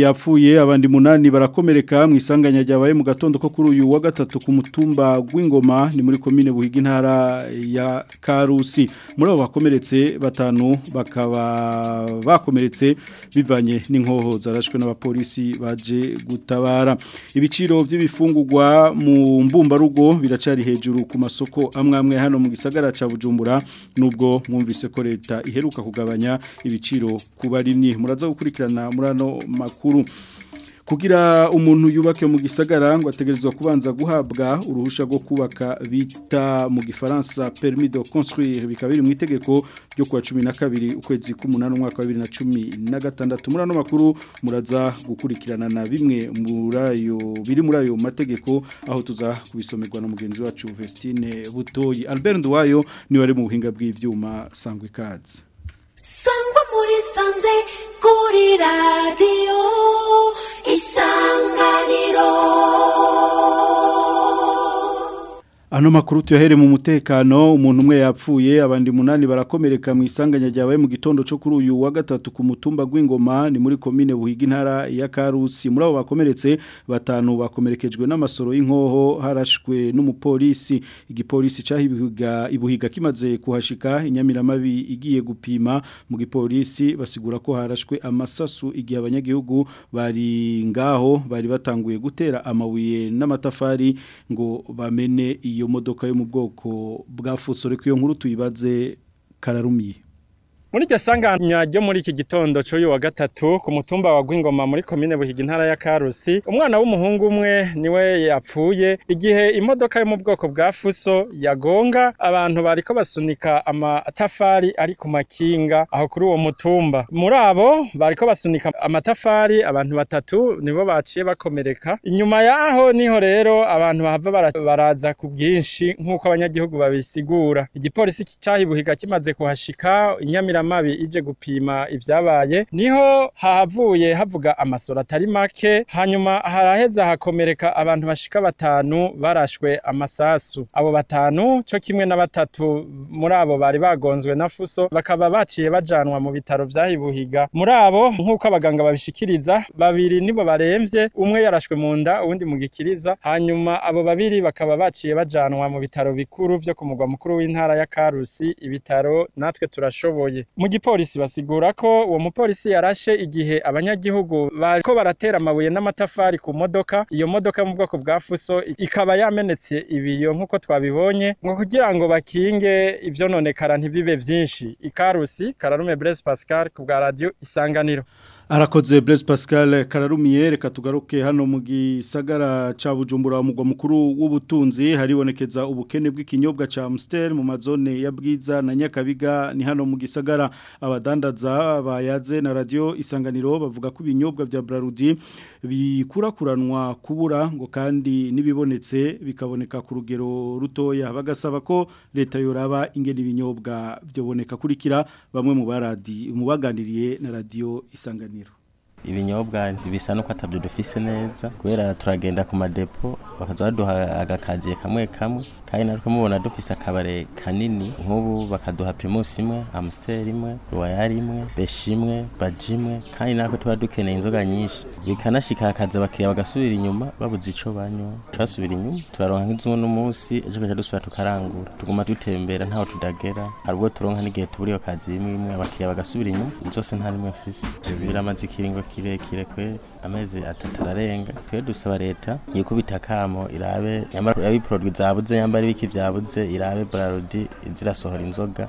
yapfuye abandi munani barakomereka mu isanganya ryabaye mu gatondo ko kuri uyu wa gatatu ku mutumba w'ingoma ni muri komine buhiga intara ya Karusi muri abo bakomeretse batanu bakaba bakomeretse bivanye n'inkoho zarashwe n'abapolisi baje gutabara ibiciro by'ibifungurwa mu mbumbarugo biracari hejuru ku masoko amwe amwe hano mu gisagara ca Bujumbura nubwo mwumvise ko leta iheruka kugabanya ibiciro ku barimyi muraza gukurikirana murano makuru kugira umuntu yubake mu gisagara ngo ategerezwa kubanza guhabwa uruhushya rwo kubaka bita mu gifaransa permis de construire bikaba mu itegeko ryo kuwa 12 ukwezi k'umunani umwaka wa 2016 muri ano makuru muraza gukurikirana na bimwe murayo biri muri ayo mategeko aho tuza kubisomerwa na mugenzi wacu Vestine Butoyi Albert Ndwayo ni wari mu buhinga bw'ivyuma sangwe kazi sangwa muri sanze kuri radio Ano makuru tuyohere mu mutekano umuntu umwe yapfuye abandi munani barakomereka mu isanganya ryabaye mu gitondo cyo kuri uyu wa gatatu ku mutumba gw'ingoma ni muri commune Buhiga intara ya Karusi muri abo bakomeretse batanu bakomerekejwe n'amasoro y'inkoho harashwe n'umupolisi igipolisi cahibihiga ibuhiga kimaze kuhashika inyamiramabi igiye gupima mu gipolisi basigura ko harashwe amasasu igihe abanyagihugu bari ngaho bari batanguye gutera amabuye n'amatafari ngo bamene iyo iyo modoka yo mu bwoko bwa fuso reka iyo nkuru tuyibaze kararumiye muri iryo sanganya ryo muri iki gitondo cy'uyu wa gatatu ku mutumba wa Gwingoma muri komine Buhiga intara ya Karusi umwana w'umuhungu umwe niwe yapfuye igihe imodoka yo mu bwoko bwa fuso yagonga abantu bariko basunika amatafari ari ku makinga aho kuri uwo mutumba muri abo bariko basunika amatafari abantu batatu nibo baciye bakomereka inyuma yaho niho rero abantu bahava baraza ku bwinshi nk'uko abanyagihugu babisigura igipolisi cyahibuhiga kimaze kuhashika inyamira mabi ije gupima ivyabaye niho havuye havuga amasoro atari make hanyuma haraheza hakomereka abantu bashika batanu barashwe amasasu abo batanu cyo kimwe na batatu muri abo bari bagonzwe na fuso bakaba baciye bajanwa mu bitaro vyahi buhiga muri abo nk'uko abaganga babishikiriza babiri nibo barembye umwe yarashwe mu nda uwundi mu gikiriza hanyuma abo babiri bakaba baciye bajanwa mu bitaro bikuru vyo ku mugwa mukuru w'intara ya Karusi ibitaro natwe turashoboye mu gipolisi basigura ko uwo mupolisi yarashe igihe abanyagihugu bariko baratera amabuye n'amatafari ku modoka iyo modoka mu bwoko bwa fuso ikaba yamenetse ibiyo nk'uko twabibonye ngo kugira ngo bakinge ivyononekara ntibibe byinshi ikarusi kararume Blaise Pascal ku bwa radio isanganiro arakoze Blaise Pascal kararumiye reka tugaruke hano mu gisagara ca Bujumbura umugwa mukuru w'ubutunzi haribonekeza ubukene bw'ikinyobwa cha Amstel mu mazone ya Bwiza na Nyakabiga ni hano mu gisagara abadandaza bayaze na radio isanganiro bavuga ko ibinyobwa bya Brarudi bikurakuranwa kubura ngo kandi n'ibibonetse bikaboneka ku rugero rutoya bagasaba ko leta yoraba ingena ibinyobwa byoboneka kurikira bamwe mu baradi mu baganiriye na radiyo isanganiro ibinyobwa bisa nuko atabyo dufise neza kubera turagenda ku madepo bakaduha agakaziye kamwe kamwe kandi natwe mubona dufise akabare kanini nk'ubu bakaduha primus imwe amstel imwe royal imwe beshi imwe baji imwe kandi natwe tuba dukeneye inzoga nyinshi bikanashika hakaza abakiriya bagasubira inyuma babuze icyo banywa turasubira inyuma turaronka nk'izo n'umunsi ejo gaca dusubira tukarangura tuguma dutembera ntaho tudagera hari ubwo turonka n'igihe tubura iyo imwe imwe abakiriya bagasubira inyuma zose nta rimwe mfise biramaze ikiringo kirekire kwe amezi atatu ararenga twe dusaba leta yikubita akamo irabe nyamara ibiporodwi zabuze yambaye itari biki byabuze irabe burarudi zirasohora inzoga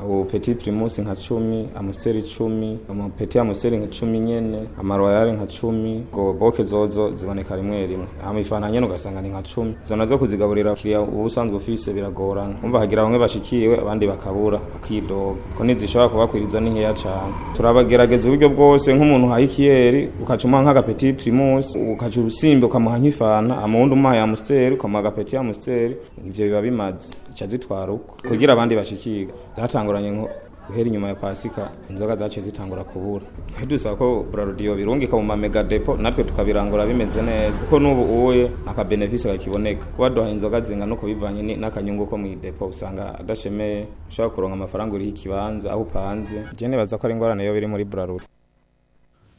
abo peti pirimusi nka cumi amusiteri cumi amapeti amusiteri nka cumi nyene amaroyale nka cumi ngo boke zozo ziboneka rimwe rimwe amifana nyene ugasanga ni nka cumi izo nazo kuzigaburira kiriya uba usanzwe ufise biragorana umva hagira bamwe bashikiwe abandi bakabura bakidoga ko ntizishobora kubakwiriza ni nkeya cyane turabagerageza uburyo bwose nk'umuntu uhaye ikiyeri ukaca umuha nk'agapeti pirimusi ukaca urusimbi ukamuha nk'ifanta amundi ya amusiteri ukamuha agapeti amusiteri ibyo biba bimaze ica zitwara uko kugira abandi bashikiga zatanguranye guhera inyuma ya pasika inzoga zaciye zitangura kubura twe ko burarodiyo birungika mu mamega depo natwe tukabirangura bimeze neza kuko n'ubu uwuye akabenefisi kakiboneka kuba duha inzoga zingana uko bivanye n'akanyungu ko mu idepo usanga adashemeye ushobora kuronka amafaranga uriho ikibanza aho upanze je nibaza ko ari ingorane yo biri muri burarudi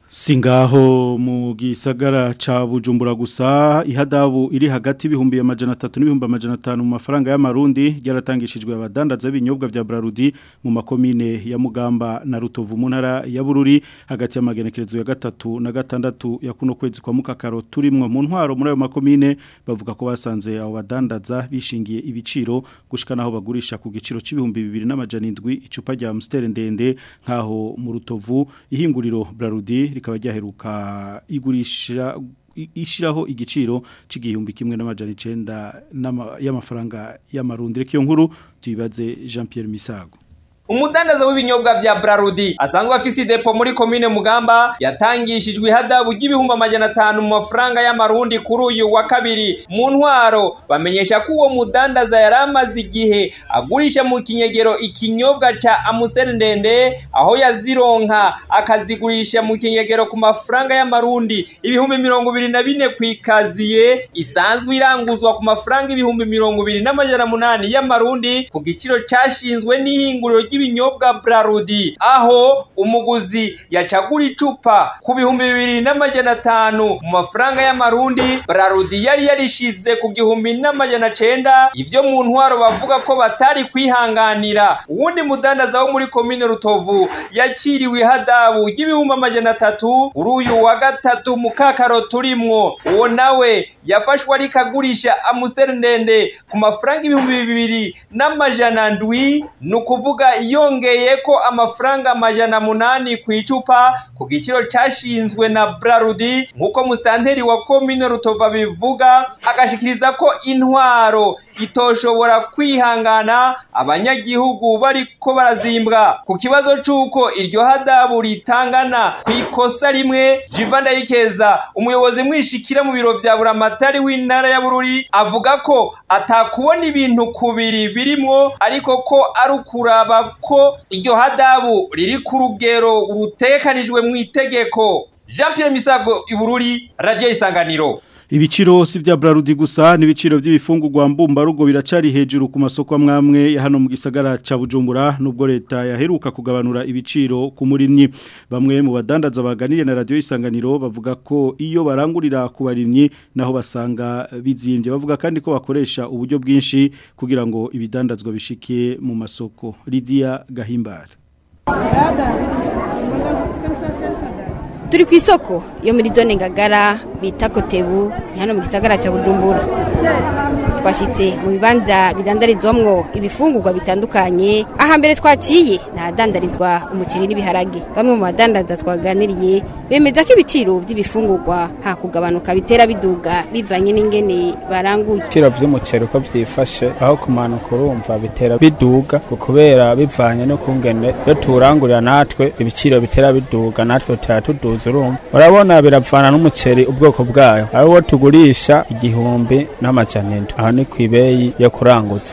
Singaho mu gisagara ca Bujumbura gusa ihadabu iri hagati bihumbi ya majana 3 n'ibihumbi majana 5 mu mafaranga y'amarundi yaratangishijwe abadandaza b'inyobwa vya Brarudi mu makomine ya Mugamba na Rutovu munara ya Bururi hagati y'amagenekerezo ya gatatu na gatandatu ya kuno kwezi kwa mukakaro turimwe mu ntwaro muri ayo makomine bavuga ko basanze abo badandaza bishingiye ibiciro gushika naho bagurisha ku giciro c'ibihumbi bibiri n'amajana 7 icupa rya Amstel ndende nkaho mu Rutovu ihinguriro Brarudi rikaba ryaheruka igurisha ishyiraho igiciro cy'igihumbi kimwe n'amajana icyenda y'amafaranga y'amarundi reka iyo nkuru tuyibaze jean Pierre Misago umudandaza w'ibinyobwa bya Braludi asanzwe afise idepo muri komine Mugamba yatangishijwe ihadabu ry'ibihumbi amajana atanu mu mafaranga y'amarundi kuri uyu wa kabiri mu ntwaro bamenyesha ko uwo mudandaza yari amaze igihe agurisha mu kinyegero ikinyobwa ca Amstel ndende aho yazironka akazigurisha mu kinyegero ku mafaranga y'amarundi ibihumbi mirongo ibiri na bine ku ikaziye isanzwe iranguzwa ku mafaranga ibihumbi mirongo ibiri n'amajana munani y'amarundi ku giciro cashinzwe n'ihinguriro by'ibinyobwa Braludi aho umuguzi yacagura icupa ku bihumbi bibiri n'amajana atanu mu mafaranga y'amarundi Braludi yari yarishize ku gihumbi n'amajana cenda ibyo mu ntwaro bavuga ko batari kwihanganira uwundi mudandaza wo muri komine Rutovu yakiriwe ihadabu ry'ibihumbi amajana atatu uyu wa gatatu mu kakaro turimwo uwo nawe yafashwe ariko agurisha amuseri ndende ku mafaranga ibihumbi bibiri n'amajana ndwi ni ukuvuga yongeye ko amafaranga amajana munani ku icupa ku giciro cyashinzwe na Brarudi nk'uko musitanteri wa komine Rutova bivuga agashikiriza ko intwaro itoshobora kwihangana abanyagihugu bariko barazimbwa ku kibazo cy'uko iryo hadabu ritangana ku ikosa rimwe Jivan Dayikeza umuyobozi mwishikira mu biro vya Buramatari w'intara ya Bururi avuga ko atakubona ibintu kubiri birimwo ariko ko ari ukuraba ko iryo hadabu riri ku rugero rutekanijwe mu itegeko jean Pierre misago i Bururi radiyo isanganiro ibiciro si bya Brarudi gusa n'ibiciro by'ibifungurwa mbumbarugo biracari hejuru ku masoko ya hano mu gisagara ca Bujumbura nubwo leta yaheruka kugabanura ibiciro ku murimyi bamwe mu badandaza baganiriye na radio isanganiro bavuga ko iyo barangurira ku barimyi naho basanga bizimbye bavuga kandi ko bakoresha uburyo bwinshi kugira ngo ibidandazwa bishikiye mu masoko Lydia Gahimbara turi ku isoko yo muri zone ngagara bita kotebu ni hano mu gisagara cya bujumbura twashyitse mu bibanza bidandarizwamo ibifungurwa bitandukanye aha mbere twaciye ni umuceri n'ibiharage bamwe mu badandaza twaganiriye bemeza ko ibiciro by'ibifungurwa nta kugabanuka bitera biduga bivanye n'ingene baranguye ibiciro by'umuceri uko byifashe aho kumanuka urumva bitera biduga kubera bivanye n'ukungene iyo tuwurangurira natwe ibiciro bitera biduga natwe tutera tuduza urumva urabona biravana n'umuceri ubwoko bwayo aho uwo tugurisha igihumbi n'amajanendo ni ku ibeyi yo kurangutsa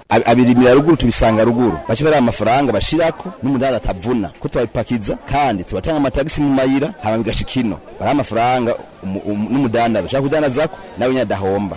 abirimira ruguru tubisanga ruguru baca bari amafaranga bashirako n'umudandaza atavuna ko twabipakiza kandi tubatanga amatagisi mu mayira hama bigashika ino amafaranga n'umudandaza ushaka kudandaza ko nawe nyadahomba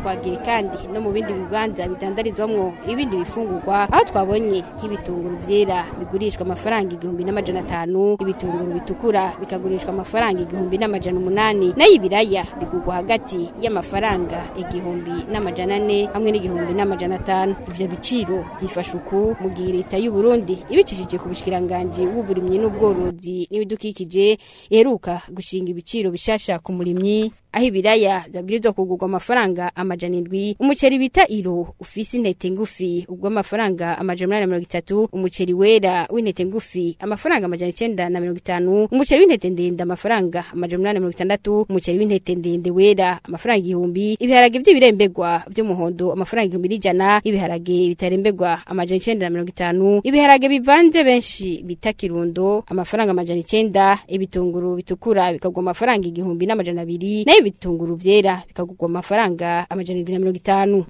twagiye kandi no mu bindi bibanza bidandarizwamo ibindi bifungurwa aho twabonye nk'ibitunguru byera bigurishwa amafaranga igihumbi n'amajana atanu ibitunguru bitukura bikagurishwa amafaranga igihumbi n'amajana umunani nayo ibiraya bigurwa hagati y'amafaranga igihumbi n'amajana ane hamwe n'igihumbi n'amajana atanu ibyo biciro byifasha uku mu gihe leta y'u Burundi ibicishije ku bushikiranganje w'uburimyi n'ubworozi n'ibidukikije iheruka gushinga ibiciro bishasha ku murimyi aho ibiraya byabwirizwa kugurwa amafaranga amajana indwi umuceri bita iro ufise intete ngufi ubwo amafaranga amajana umunani na mirongo itatu umuceri wera w'intete ngufi amafaranga amajana icenda na mirongo itanu umuceri w'intete ndende amafaranga amajana umunani na mirongo itandatu umuceri w'intete ndende wera amafaranga igihumbi ibiharage by'ibirembegwa by'umuhondo amafaranga igihumbi n'ijana ibiharage bitarembegwa amajana icenda na mirongo itanu ibiharage bivanze benshi bita kirundo amafaranga amajana icenda ibitunguru bitukura bikagwa amafaranga igihumbi n'amajana abiri nayo ibitunguru byera bikagugwa amafaranga amajana irindwi na mirongo itanu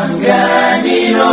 isanganiro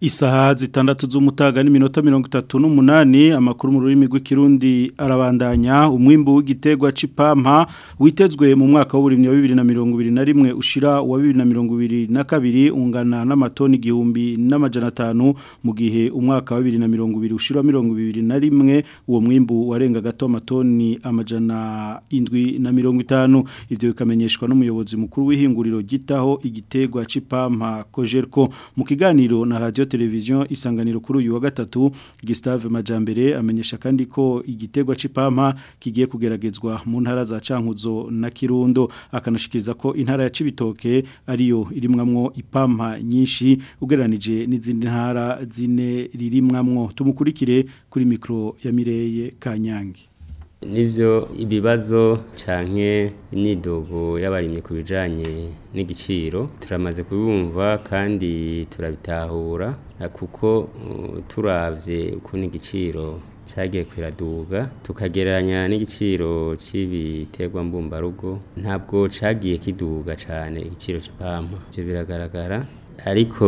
isaha zitandatu z'umutaga n'iminota mirongo itatu n'umunani amakuru mu rurimi rw'ikirundi arabandanya umwimbu w'igitegwa c'ipampa witezwe mu mwaka w'uburimyi wa bibiri na mirongo ibiri na rimwe ushira wa bibiri na mirongo ibiri na kabiri ungana n'amatoni igihumbi n'amajana atanu mu gihe umwaka wa bibiri na mirongo ibiri ushira mirongo ibiri na rimwe uwo mwimbu warenga gato amatoni amajana indwi na mirongo itanu ibyo bikamenyeshwa n'umuyobozi mukuru w'ihinguriro gitaho igitegwa c'ipampa kojerko mu kiganiro na radio televiziyo isanganiro kuri uyu wa gatatu Gustave Majambere amenyesha kandi ko igitegwa c'ipampa kigiye kugeragezwa mu ntara za Cankuzo na Kirundo akanashikiriza ko intara ya Cibitoke ariyo irimwamwo ipampa nyinshi ugeranije n'izindi ntara zine ririmwamwo tumukurikire kuri mikro ya Mireye Kanyange n'ibyo ibibazo canke imyidogo y'abarimyi ku bijanye n'igiciro turamaze kubumva kandi turabitahura kuko uh, turavye ukuntu igiciro cyagiye kwiraduga tukagereranya n'igiciro cy'ibiterwa mbumbarugo ntabwo cyagiye kiduga cyane igiciro c'ipampa ivyo biragaragara ariko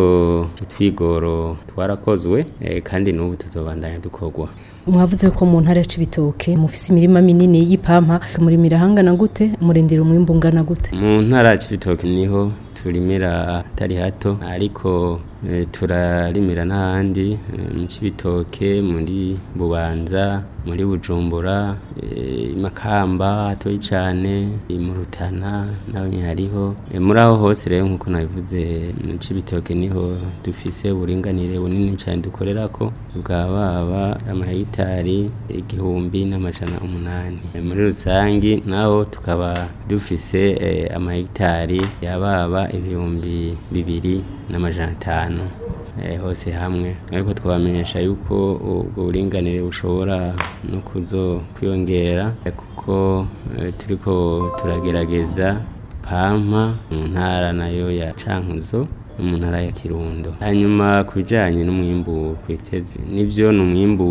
utwigoro twarakozwe eh, kandi n'ubu tuzobandanya dukorwa mwavuze ko mu ntara ya Cibitoke imirima minini y'ipampa muri mirahangana gute murendera umwimbu ungana gute mu ntara ya niho turimira atari hato ariko Eh, turarimira n'ahandi eh, mu kibitoke muri bubanza muri bujumbura eh, i makamba hatoyi cyane mu rutana naho hariho muri aho hose rero nk'uko nabivuze mu kibitoke niho dufise uburinganire bunini cyane dukorera ko baba amahegitari igihumbi n'amajana umunani muri rusange naho tukaba dufise ya baba ibihumbi bibiri n'amajana atanu ahantu eh, hose hamwe ariko twamenyesha yuko ubwo buringanire bushobora no kuzo kwiyongera eh, kuko eh, turiko turagerageza pampa mu ntara nayo ya cankuzo mu ntara ya kirundo hanyuma ku bijyanye n'umwimbu twiteze nibyo ni umwimbu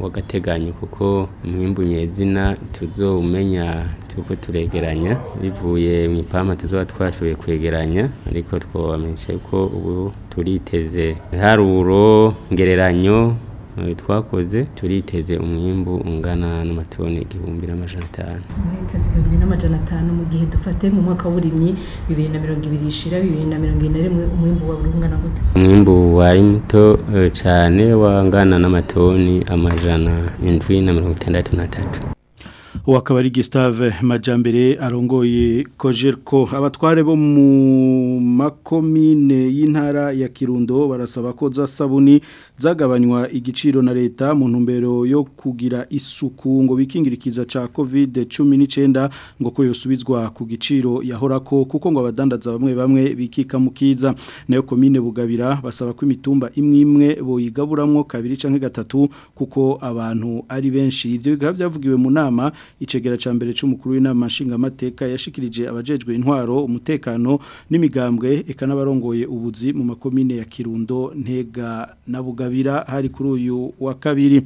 w'agateganyo kuko umwimbu nyezina tuzowumenya kuko turegeranya bivuye mu ipampa tuzoba twashoboye kwegeranya ariko twabamenyesha ko ubu turiteze iharuro ngereranyo twakoze turiteze umwimbu ungana n'amatoni igihumbi n'amajana atanu muriteze igihumbi n'amajana atanu mu gihe dufate mu mwaka w'uburimyi bibiri na mirongo ibiri ishira bibiri na mirongo ine na rimwe umwimbu waba ungana gute umwimbu wari muto eh, cyane wangana n'amatoni amajana indwi na mirongo itandatu n'atatu uwo akaba ari Gustave majyambere arongoye kojerko abatware bo mu makomine y'intara ya kirundo barasaba ko za sabuni zagabanywa igiciro na leta mu ntumbero yo kugira isuku ngo bikingirikiza cya kovide cumi n'icyenda ngo ko yosubizwa ku giciro yahorako kuko ngo abadandaza bamwe bamwe bikika mukiza nayo komine bugabira basaba ko imitumba imwe imwe boyigaburamwo kabiri cyangwa gatatu kuko abantu ari benshi ibyo bikaba byavugiwe mu nama icegera ca mbere c'umukuru w'inama nshingamateka yashikirije abajejwe intwaro umutekano n'imigambwe eka n'abarongoye ubuzi mu makomine ya Kirundo Ntega na Bugabira hari kuri uyu wa kabiri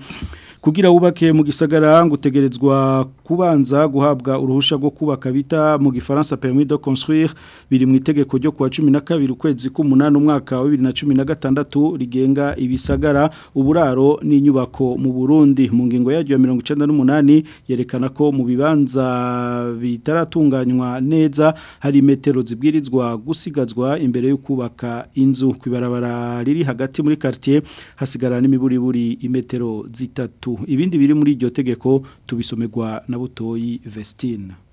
kugira wubake mu gisagara ngutegerezwa kubanza guhabwa uruhusha rwo kubaka bita mu gifaransa permis de construire biri mu itegeko ryo kuwa 12 ukwezi k'umunani umwaka wa 2016 rigenga ibisagara uburaro n'inyubako mu Burundi mu ngingo yaryo ya 98 yerekana byerekana ko mu bibanza bitaratunganywa neza hari metero zibwirizwa gusigazwa imbere yo kubaka inzu ku riri hagati muri quartier hasigara buri imetero zitatu ibindi biri muri iryo tegeko tubisomegwa na butoyi Vestine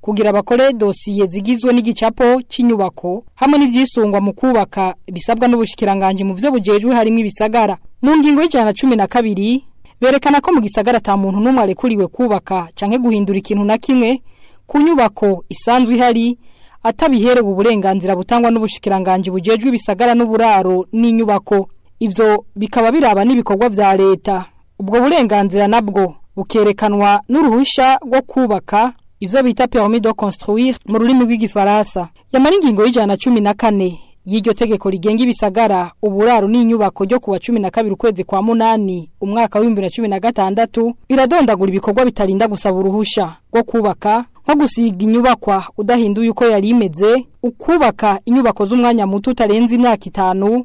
kugira bakore dosiye zigizwe n'igicapo cy'inyubako hamwe n'ibyisungwa mu kubaka bisabwa n'ubushikiranganje mu byo bujejwe harimo ibisagara mu ngingo y'ijana cumi na kabiri berekana ko mu gisagara ta muntu n'umwe arekuriwe kubaka canke guhindura ikintu na kimwe ku nyubako isanzwe ihari atabiherewe uburenganzira butangwa n'ubushikiranganje bujejwe ibisagara n'uburaro n'inyubako ivyo bikaba biraba n'ibikorwa bya leta ubwo burenganzira nabwo bukerekanwa n’uruhushya rwo kubaka ivyo bita permis de construire mu rurimi rw'igifaransa yamara ingingo y'ijana cumi na kane y'iryo tegeko rigenga ibisagara uburaro n'inyubako ryo kuwa cumi na kabiri ukwezi kwa munani umwaka w'ibihumbi na cumi na gatandatu iradondagura ibikorwa bitarinda gusaba uruhusha rwo kubaka nko gusiga inyubakwa udahinduye uko yari imeze ukubaka inyubako z'umwanya muto utarenze imyaka itanu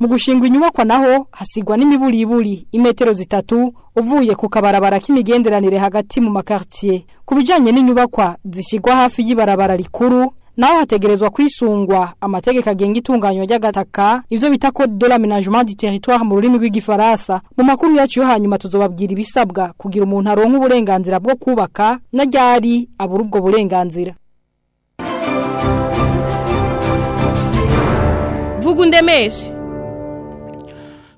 mu gushinga inyubakwa naho hasigwa n'imiburiburi imetero zitatu uvuye ku kabarabara k'imigenderanire hagati mu makartier ku bijyanye n'inyubakwa zishyirwa hafi y'ibarabara rikuru naho hategerezwa kwisungwa amategeko agenga itunganywa ry'agataka ibyo bita code de l'aménagement du territoire mu rurimi rw'igifaransa mu makuru yacu yo hanyuma tuzobabwira ibisabwa kugira umuntu aronka uburenganzira bwo kubaka na ryari abura ubwo burenganzira vuga undemeshe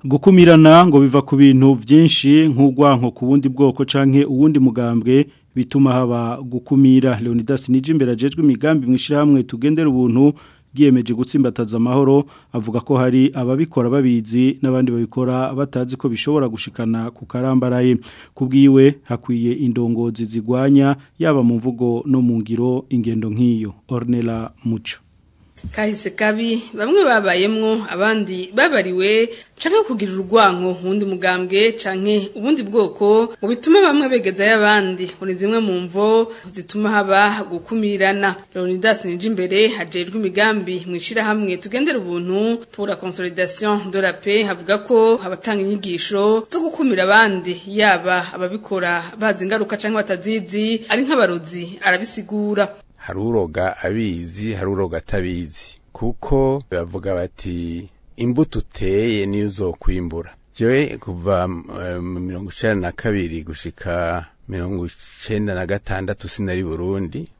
gukumirana ngo biva ku bintu byinshi nk'urwanko ku wundi bwoko canke uwundi mugambwe bituma haba gukumira leonidas nijimbe ajejwe imigambi mwishyirahamwe tugendera ubuntu bwiyemeje gutsimbataza amahoro avuga ko hari ababikora babizi n'abandi babikora batazi ko bishobora gushikana ku karambaraye kubwiwe hakwiye indongozi zigwanya yaba mu mvugo no mu ngiro ingendo nk'iyo ornella Mucho. kahise kabi bamwe babayemo abandi babariwe canke kugira urwango wundi mugambwe canke ubundi bwoko ngo bituma bamwe begezayo abandi ngo ni zimwe mu mvo zituma haba gukumirana Leonidas Nijimbere hajejwe imigambi mwishira hamwe tugendera ubuntu pour la consolidation de la paix havuga ko abatanga inyigisho zo gukumira abandi yaba ababikora bazi ingaruka canke batazizi ari nk'abarozi arabisigura hari uroga abizi hari uroga atabizi kuko bavuga bati imbuto uteye niyo uzokwimbura jewe kuva eh, mu mirongo icyenda na kabiri gushika mirongo icyenda na gatandatu sinari burundi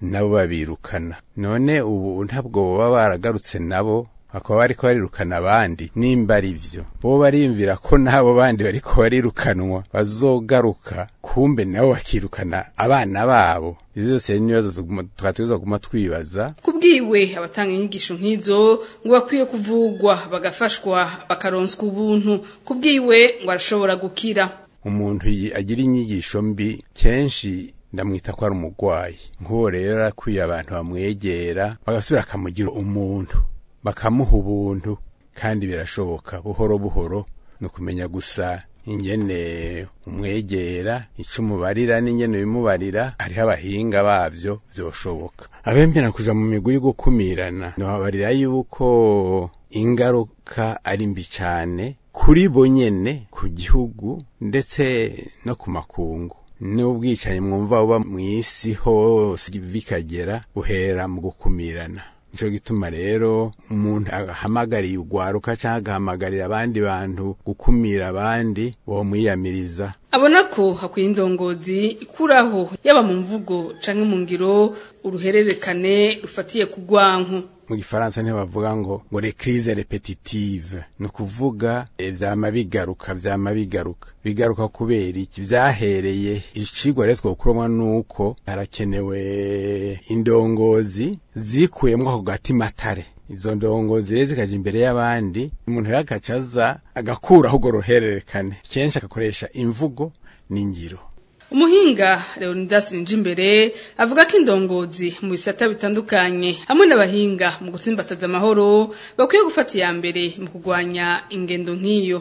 nabo babirukana none ubu ntabwo baba baragarutse nabo Akaba bariko barirukana abandi nimba ari vyo bo barimvira ko n'abo bandi bariko barirukanwa bazogaruka kumbe nabo bakirukana abana babo izo zose n'ibibazo twatwiza guma twibaza kubwiwe abatanga inyigisho nk'izo ngo bakwiye kuvugwa bagafashwa bakaronswa ubuntu kubwiwe ngo arashobora gukira umuntu agira inyigisho mbi kenshi ndamwita ko ari umurwayi nk'uwo rero akwiye abantu bamwegera bagasubira akamugira umuntu bakamuha ubuntu kandi birashoboka buhoro buhoro ni ukumenya gusa ingene umwegera icyo umubarira n'ingene bimubarira hariho abahinga babyo byoshoboka abemera kuja mu migwi yo gukumirana ntibabarira yuko ingaruka ari mbi cyane kuri bo nyene ku gihugu ndetse no ku makungu n'ubwicanyi mwumva buba mu isi hose bikagera buhera mu gukumirana icyo gituma rero umuntu ahamagariye ugwaruka cyangwa agahamagarira abandi bantu gukumira abandi bomwiyamiriza abona ko hakwiye indongozi ikuraho yaba mu mvugo canke mu ngiro uruhererekane rufatiye ku gwanko mu gifaransa ntibavuga ngo ngo recrise repetitive ni ukuvuga eh, vyama bigaruka byama bigaruka bigaruka kubera iki vyahereye icigwa rero twokuromwa uko harakenewe indongozi zikuyemwo ako gatimatare izo ndongozi zire zikaje imbere y'abandi umuntu rero agacaza agakuraho urwo ruhererekane kenshi agakoresha imvugo n'ingiro umuhinga Leonidas Ninjimbere avuga ko indongozi mu bisata bitandukanye hamwe n'abahinga mu gutsimbataza amahoro bakwiye gufata iya mbere mu kugwanya ingendo nk'iyo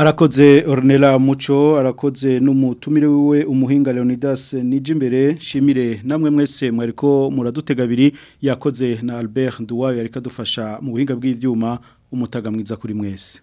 arakoze Ornella Muco arakoze n'umutumire wiwe umuhinga Leonidas Nijimbere shimire namwe mwese mwariko muradutega abiri yakoze na Albert Duwayo yarika dufasha mu buhinga bw'ivyuma umutaga mwiza kuri mwese